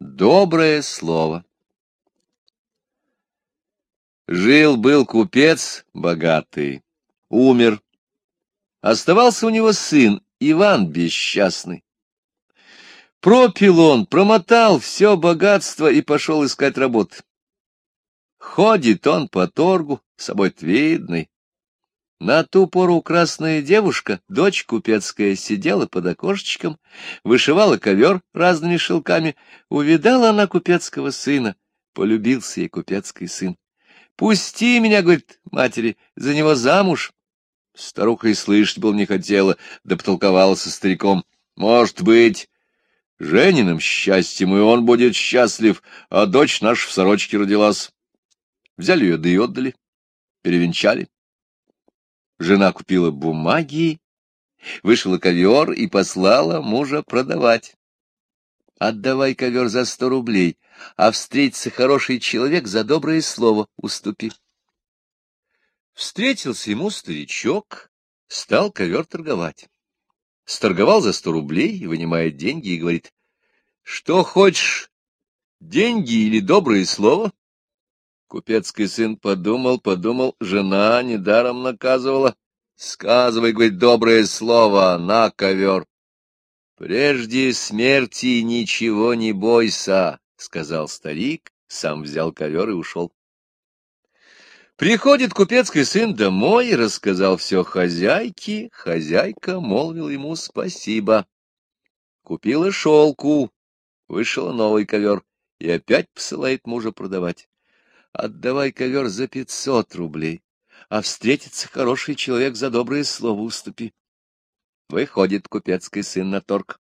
Доброе слово. Жил-был купец богатый, умер. Оставался у него сын, Иван бесчастный. Пропил он, промотал все богатство и пошел искать работы. Ходит он по торгу, собой видный, на ту пору красная девушка, дочь купецкая, сидела под окошечком, вышивала ковер разными шелками. Увидала она купецкого сына, полюбился ей купецкий сын. «Пусти меня, — говорит матери, — за него замуж». Старуха и слышать был не хотела, да потолковала со стариком. «Может быть, Жениным счастьем, и он будет счастлив, а дочь наша в сорочке родилась». Взяли ее, да и отдали, перевенчали. Жена купила бумаги, вышла ковер и послала мужа продавать. Отдавай ковер за сто рублей, а встретится хороший человек за доброе слово уступи. Встретился ему старичок, стал ковер торговать. Сторговал за сто рублей, вынимает деньги и говорит, — Что хочешь, деньги или доброе слово? Купецкий сын подумал, подумал, жена недаром наказывала. Сказывай, говорит, доброе слово, на ковер. Прежде смерти ничего не бойся, — сказал старик, сам взял ковер и ушел. Приходит купецкий сын домой и рассказал все хозяйке. Хозяйка молвил ему спасибо. Купила шелку, вышел новый ковер и опять посылает мужа продавать отдавай ковер за пятьсот рублей, а встретится хороший человек за доброе слово уступи. Выходит купецкий сын на торг.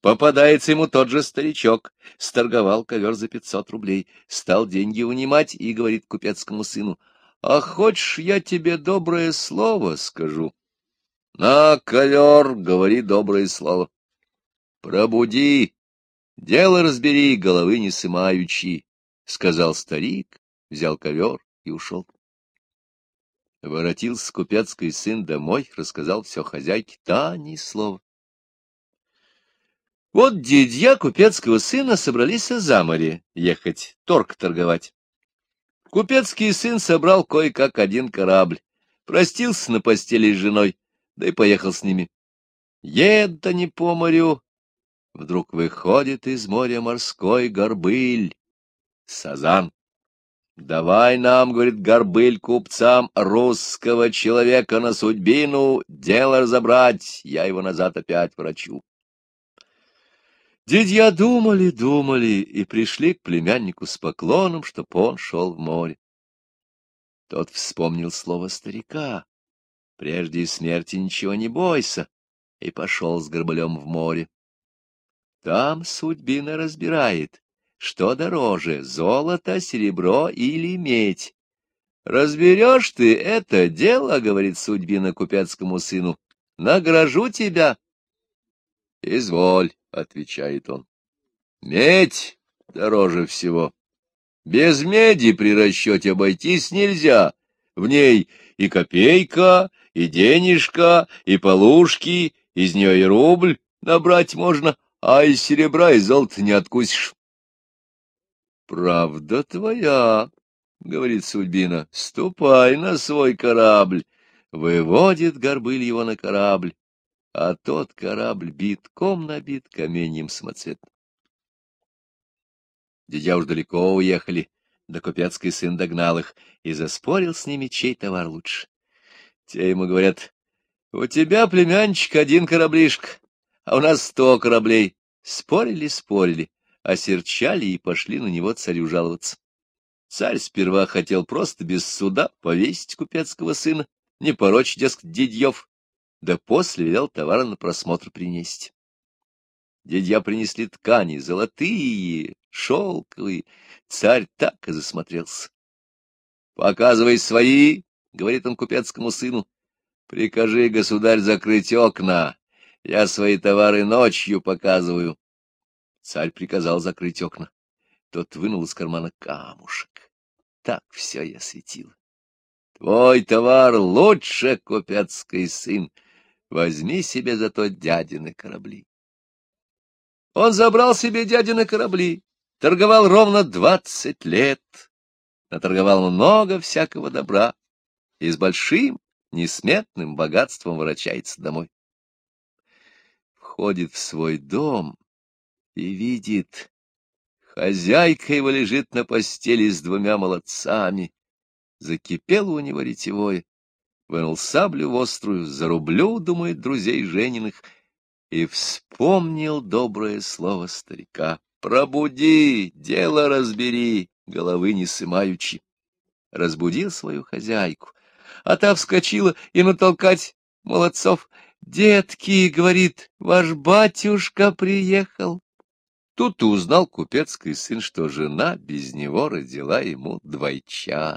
Попадается ему тот же старичок, сторговал ковер за пятьсот рублей, стал деньги унимать и говорит купецкому сыну, «А хочешь, я тебе доброе слово скажу?» «На ковер, говори доброе слово». «Пробуди, дело разбери, головы не сымаючи», — сказал старик взял ковер и ушел. Воротился купецкий сын домой, рассказал все хозяйке, та ни слова. Вот дядья купецкого сына собрались за море ехать, торг торговать. Купецкий сын собрал кое-как один корабль, простился на постели с женой, да и поехал с ними. Едут они по морю, вдруг выходит из моря морской горбыль, сазан. Давай нам, говорит Горбыль, купцам русского человека на судьбину дело разобрать, я его назад опять врачу. Дядья думали, думали и пришли к племяннику с поклоном, чтоб он шел в море. Тот вспомнил слово старика. Прежде смерти ничего не бойся, и пошел с горбылем в море. Там судьбина разбирает, что дороже, золото, серебро или медь? Разберешь ты это дело, — говорит судьбина купецкому сыну, — награжу тебя. Изволь, — отвечает он, — медь дороже всего. Без меди при расчете обойтись нельзя. В ней и копейка, и денежка, и полушки, из нее и рубль набрать можно, а из серебра и золота не откусишь. Правда твоя, — говорит Сульбина, — ступай на свой корабль. Выводит горбыль его на корабль, а тот корабль битком набит каменьем самоцветным. Дядя уж далеко уехали, да купецкий сын догнал их и заспорил с ними, чей товар лучше. Те ему говорят, — у тебя, племянчик, один кораблишка, а у нас сто кораблей. Спорили, спорили осерчали и пошли на него царю жаловаться. Царь сперва хотел просто без суда повесить купецкого сына, не порочь, дескать, дедьев, да после велел товара на просмотр принести. Дедья принесли ткани, золотые, шелковые. Царь так и засмотрелся. — Показывай свои, — говорит он купецкому сыну. — Прикажи, государь, закрыть окна. Я свои товары ночью показываю. Царь приказал закрыть окна. Тот вынул из кармана камушек. Так все я светил. Твой товар лучше, купецкий сын. Возьми себе зато дядины корабли. Он забрал себе дядины корабли, торговал ровно двадцать лет, наторговал много всякого добра и с большим несметным богатством ворочается домой. Входит в свой дом и видит, хозяйка его лежит на постели с двумя молодцами. Закипело у него ретевое, вынул саблю острую, зарублю, думает, друзей Жениных, и вспомнил доброе слово старика. «Пробуди, дело разбери, головы не сымаючи». Разбудил свою хозяйку, а та вскочила и натолкать молодцов. «Детки, — говорит, — ваш батюшка приехал». Тут и узнал купецкий сын, что жена без него родила ему двойчат.